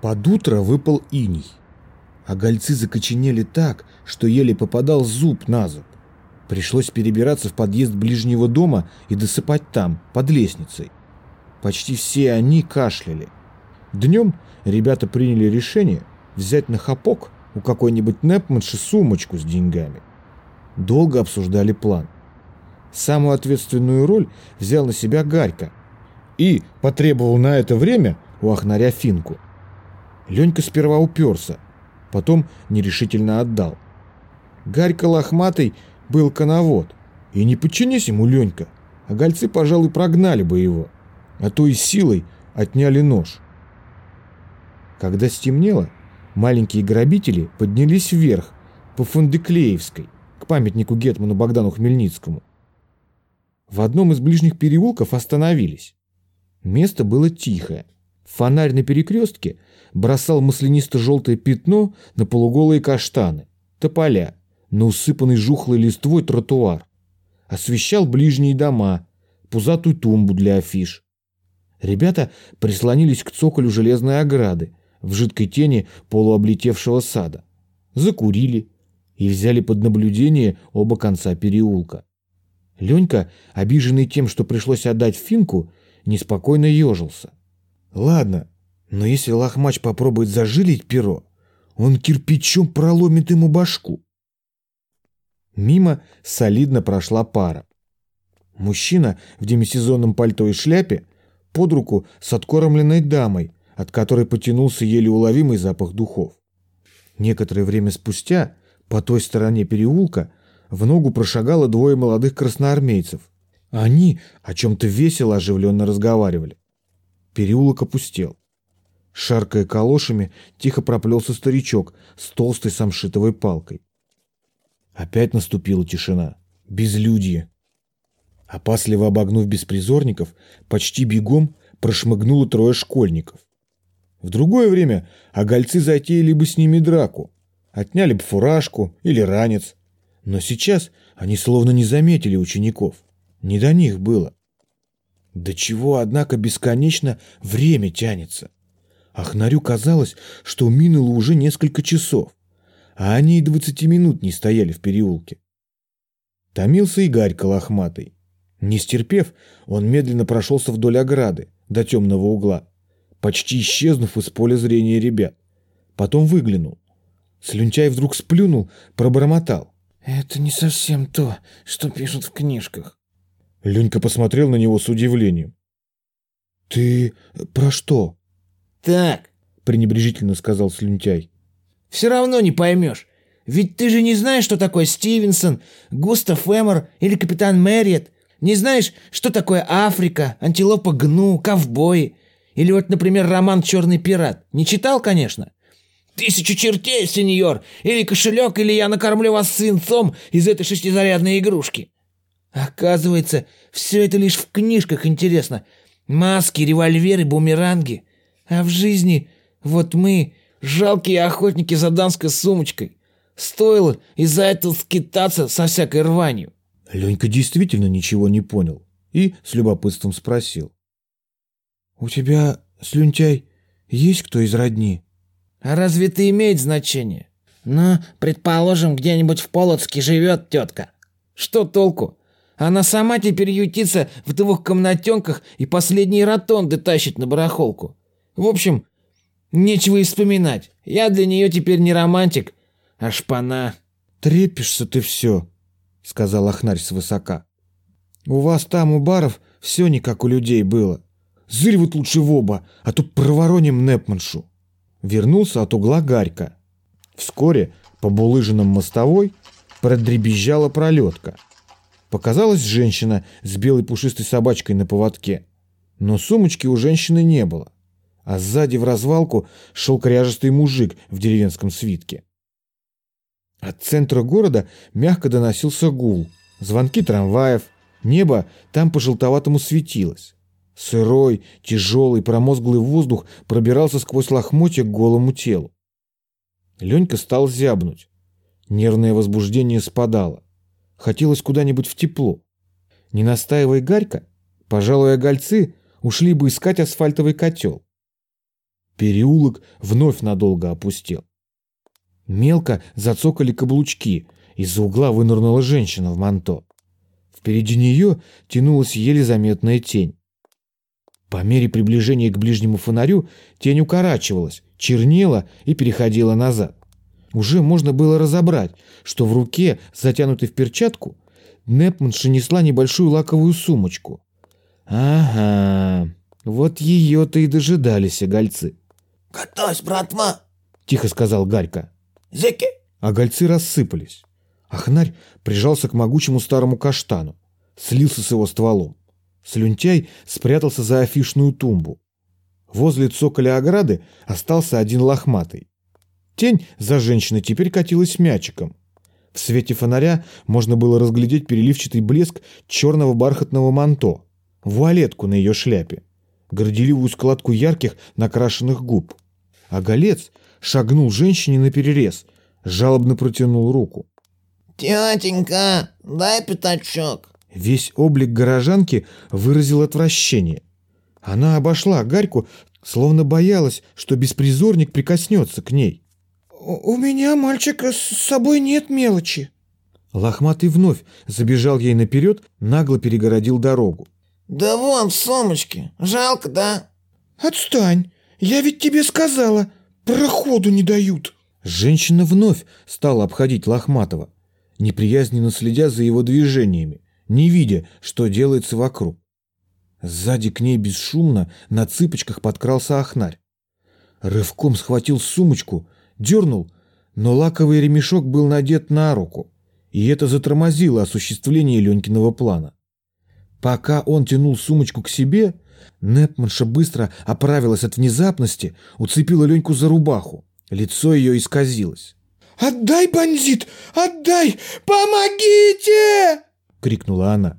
Под утро выпал иней. А гольцы закоченели так, что еле попадал зуб на зуб. Пришлось перебираться в подъезд ближнего дома и досыпать там, под лестницей. Почти все они кашляли. Днем ребята приняли решение взять на хапок у какой-нибудь Непманши сумочку с деньгами. Долго обсуждали план. Самую ответственную роль взял на себя Гарька и потребовал на это время у Ахнаря финку. Ленька сперва уперся, потом нерешительно отдал. Гарька лохматый был коновод, и не подчинись ему Ленька, а гольцы, пожалуй, прогнали бы его, а то и силой отняли нож. Когда стемнело, маленькие грабители поднялись вверх по Фондеклеевской, к памятнику Гетману Богдану Хмельницкому. В одном из ближних переулков остановились. Место было тихое. Фонарь на перекрестке бросал маслянисто-желтое пятно на полуголые каштаны, тополя, на усыпанный жухлой листвой тротуар. Освещал ближние дома, пузатую тумбу для афиш. Ребята прислонились к цоколю железной ограды в жидкой тени полуоблетевшего сада. Закурили и взяли под наблюдение оба конца переулка. Ленька, обиженный тем, что пришлось отдать финку, неспокойно ежился. Ладно, но если лохмач попробует зажилить перо, он кирпичом проломит ему башку. Мимо солидно прошла пара. Мужчина в демисезонном пальто и шляпе под руку с откормленной дамой, от которой потянулся еле уловимый запах духов. Некоторое время спустя по той стороне переулка в ногу прошагало двое молодых красноармейцев. Они о чем-то весело оживленно разговаривали. Переулок опустел. Шаркая калошами, тихо проплелся старичок с толстой самшитовой палкой. Опять наступила тишина. Безлюдье. Опасливо обогнув беспризорников, почти бегом прошмыгнуло трое школьников. В другое время огольцы затеяли бы с ними драку, отняли бы фуражку или ранец. Но сейчас они словно не заметили учеников. Не до них было. До чего, однако, бесконечно время тянется. Ахнарю казалось, что минуло уже несколько часов а они и двадцати минут не стояли в переулке. Томился и Гарька лохматый. Не стерпев, он медленно прошелся вдоль ограды, до темного угла, почти исчезнув из поля зрения ребят. Потом выглянул. Слюнтяй вдруг сплюнул, пробормотал. «Это не совсем то, что пишут в книжках». Ленька посмотрел на него с удивлением. «Ты про что?» «Так», — пренебрежительно сказал Слюнтяй. Все равно не поймешь. Ведь ты же не знаешь, что такое Стивенсон, Густав Эмор или капитан Мэриет. Не знаешь, что такое Африка, антилопа Гну, ковбои. Или вот, например, роман «Черный пират». Не читал, конечно? «Тысячу чертей, сеньор!» Или кошелек, или я накормлю вас свинцом из этой шестизарядной игрушки. Оказывается, все это лишь в книжках интересно. Маски, револьверы, бумеранги. А в жизни вот мы Жалкие охотники за дамской сумочкой. Стоило из-за этого скитаться со всякой рванью. Ленька действительно ничего не понял и с любопытством спросил. «У тебя, слюнтяй, есть кто из родни?» «А разве это имеет значение? Ну, предположим, где-нибудь в Полоцке живет тетка. Что толку? Она сама теперь ютится в двух комнатенках и последние ротонды тащит на барахолку. В общем, Нечего и вспоминать. Я для нее теперь не романтик, а шпана. Трепишься ты все, сказал Ахнарь свысока. У вас там, у баров, все не как у людей было. Зырь вот лучше в оба, а то провороним Непманшу. Вернулся от угла Гарька. Вскоре по булыжинам мостовой продребезжала пролетка. Показалась женщина с белой пушистой собачкой на поводке. Но сумочки у женщины не было а сзади в развалку шел кряжестый мужик в деревенском свитке. От центра города мягко доносился гул, звонки трамваев, небо там по-желтоватому светилось. Сырой, тяжелый, промозглый воздух пробирался сквозь лохмотья к голому телу. Ленька стал зябнуть. Нервное возбуждение спадало. Хотелось куда-нибудь в тепло. Не настаивая Гарька, пожалуй, гольцы ушли бы искать асфальтовый котел. Переулок вновь надолго опустел. Мелко зацокали каблучки, из-за угла вынырнула женщина в манто. Впереди нее тянулась еле заметная тень. По мере приближения к ближнему фонарю тень укорачивалась, чернела и переходила назад. Уже можно было разобрать, что в руке, затянутой в перчатку, Непманша несла небольшую лаковую сумочку. Ага, вот ее-то и дожидались огольцы. «Готовься, братва!» — тихо сказал Гарька. «Зеки!» Огольцы рассыпались. Ахнарь прижался к могучему старому каштану, слился с его стволом. Слюнтяй спрятался за афишную тумбу. Возле цоколя ограды остался один лохматый. Тень за женщиной теперь катилась мячиком. В свете фонаря можно было разглядеть переливчатый блеск черного бархатного манто, вуалетку на ее шляпе, горделивую складку ярких накрашенных губ. А голец шагнул женщине на перерез, жалобно протянул руку. «Тетенька, дай пятачок!» Весь облик горожанки выразил отвращение. Она обошла Гарьку, словно боялась, что беспризорник прикоснется к ней. «У меня, мальчика, с собой нет мелочи». Лохматый вновь забежал ей наперед, нагло перегородил дорогу. «Да вон в сумочке. Жалко, да?» «Отстань! Я ведь тебе сказала, проходу не дают!» Женщина вновь стала обходить Лохматова, неприязненно следя за его движениями, не видя, что делается вокруг. Сзади к ней бесшумно на цыпочках подкрался Ахнарь. Рывком схватил сумочку, дернул, но лаковый ремешок был надет на руку, и это затормозило осуществление Ленькиного плана. Пока он тянул сумочку к себе, Непманша быстро оправилась от внезапности, уцепила Леньку за рубаху. Лицо ее исказилось. «Отдай, бандит! Отдай! Помогите!» — крикнула она.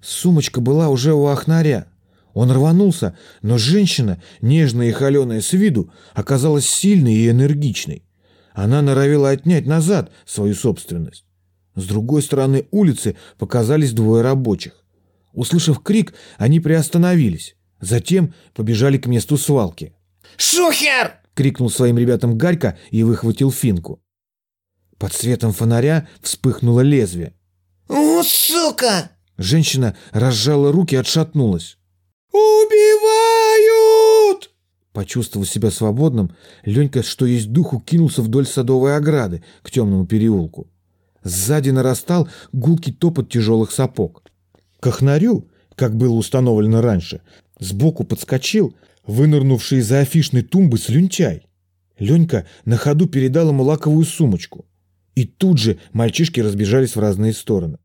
Сумочка была уже у Ахнаря. Он рванулся, но женщина, нежная и холеная с виду, оказалась сильной и энергичной. Она норовила отнять назад свою собственность. С другой стороны улицы показались двое рабочих. Услышав крик, они приостановились. Затем побежали к месту свалки. «Шухер!» — крикнул своим ребятам Гарька и выхватил финку. Под светом фонаря вспыхнуло лезвие. «У, сука!» Женщина разжала руки и отшатнулась. «Убивают!» Почувствовав себя свободным, Ленька, что есть духу, кинулся вдоль садовой ограды к темному переулку. Сзади нарастал гулкий топот тяжелых сапог. К охнарю, как было установлено раньше, сбоку подскочил вынырнувший из-за афишной тумбы слюнтяй. Ленька на ходу передал ему лаковую сумочку. И тут же мальчишки разбежались в разные стороны.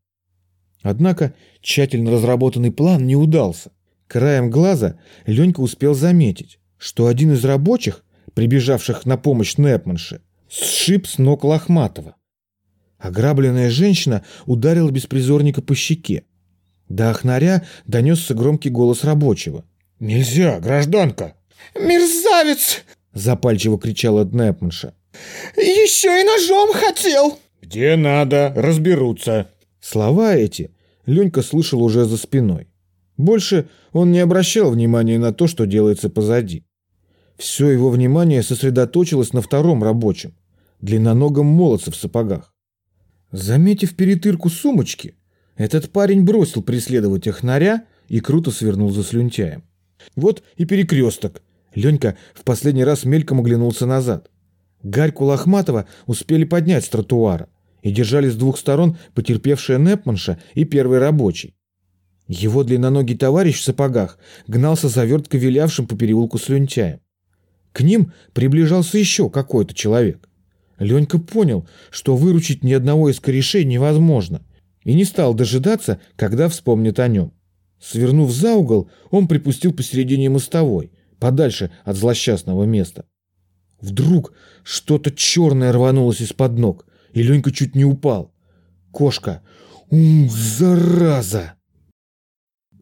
Однако тщательно разработанный план не удался. Краем глаза Ленька успел заметить, что один из рабочих, прибежавших на помощь Непманше, сшиб с ног Лохматова. Ограбленная женщина ударила беспризорника по щеке. До охнаря донесся громкий голос рабочего. «Нельзя, гражданка!» «Мерзавец!» — запальчиво кричала Непманша. «Еще и ножом хотел!» «Где надо, разберутся!» Слова эти Ленька слышал уже за спиной. Больше он не обращал внимания на то, что делается позади. Все его внимание сосредоточилось на втором рабочем, длинноногом молодце в сапогах. Заметив перетырку сумочки, этот парень бросил преследовать охнаря и круто свернул за слюнтяем. Вот и перекресток. Ленька в последний раз мельком оглянулся назад. Гарьку Лохматова успели поднять с тротуара и держали с двух сторон потерпевшая Непманша и первый рабочий. Его длинноногий товарищ в сапогах гнался за верткой вилявшим по переулку слюнтяем. К ним приближался еще какой-то человек. Ленька понял, что выручить ни одного из корешей невозможно, и не стал дожидаться, когда вспомнит о нем. Свернув за угол, он припустил посередине мостовой, подальше от злосчастного места. Вдруг что-то черное рванулось из-под ног, и Ленька чуть не упал. Кошка. Ум, зараза!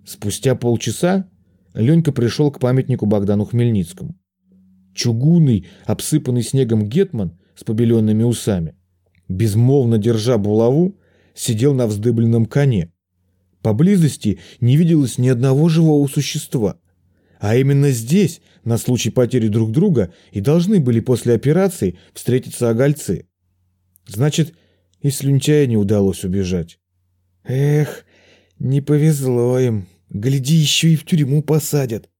Спустя полчаса Ленька пришел к памятнику Богдану Хмельницкому. Чугунный, обсыпанный снегом гетман с побеленными усами, безмолвно держа булаву, сидел на вздыбленном коне. Поблизости не виделось ни одного живого существа. А именно здесь, на случай потери друг друга, и должны были после операции встретиться огольцы. Значит, и слюнтяя не удалось убежать. Эх, не повезло им. Гляди, еще и в тюрьму посадят.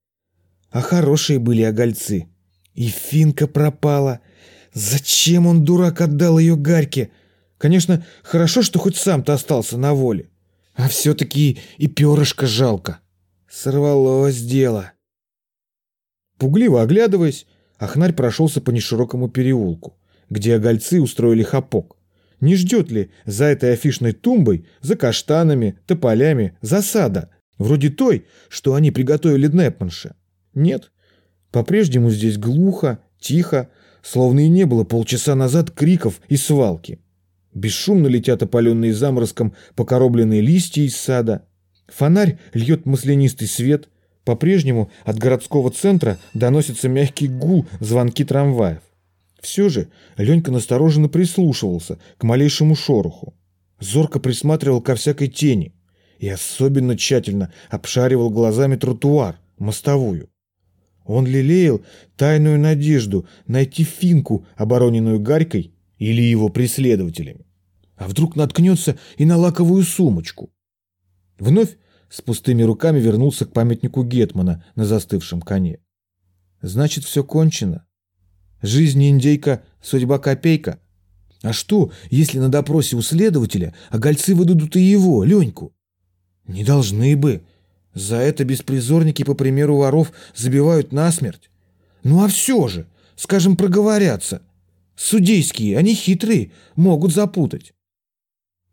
А хорошие были огольцы. И Финка пропала. Зачем он, дурак, отдал ее Гарьке? Конечно, хорошо, что хоть сам-то остался на воле. А все-таки и перышко жалко. Сорвалось дело. Пугливо оглядываясь, Ахнарь прошелся по неширокому переулку, где огольцы устроили хапок. Не ждет ли за этой афишной тумбой, за каштанами, тополями, засада, вроде той, что они приготовили Днепманше? Нет. По-прежнему здесь глухо, тихо, словно и не было полчаса назад криков и свалки. Бесшумно летят опаленные заморозком покоробленные листья из сада. Фонарь льет маслянистый свет. По-прежнему от городского центра доносится мягкий гул звонки трамваев. Все же Ленька настороженно прислушивался к малейшему шороху. Зорко присматривал ко всякой тени и особенно тщательно обшаривал глазами тротуар, мостовую. Он лелеял тайную надежду найти финку, обороненную Гарькой или его преследователями. А вдруг наткнется и на лаковую сумочку? Вновь с пустыми руками вернулся к памятнику Гетмана на застывшем коне. Значит, все кончено. Жизнь индейка, судьба копейка. А что, если на допросе у следователя огольцы выдадут и его, Леньку? Не должны бы. За это беспризорники, по примеру воров, забивают насмерть. Ну а все же, скажем, проговорятся. Судейские, они хитрые, могут запутать.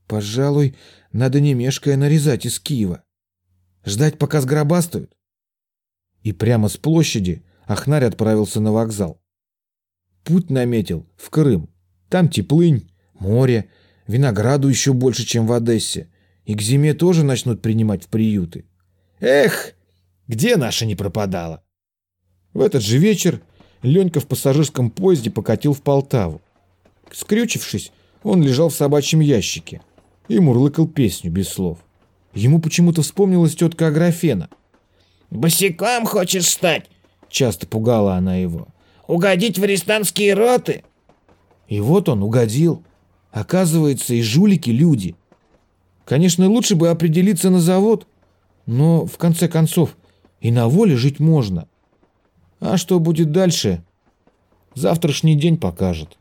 Пожалуй, надо не мешкая нарезать из Киева. Ждать, пока сгробастают. И прямо с площади Ахнарь отправился на вокзал. Путь наметил в Крым. Там теплынь, море, винограду еще больше, чем в Одессе. И к зиме тоже начнут принимать в приюты. Эх, где наша не пропадала? В этот же вечер Ленька в пассажирском поезде покатил в Полтаву. Скрючившись, он лежал в собачьем ящике и мурлыкал песню без слов. Ему почему-то вспомнилась тетка Аграфена. «Босиком хочешь стать?» Часто пугала она его. «Угодить в арестантские роты?» И вот он угодил. Оказывается, и жулики люди. Конечно, лучше бы определиться на завод, но, в конце концов, и на воле жить можно. А что будет дальше, завтрашний день покажет.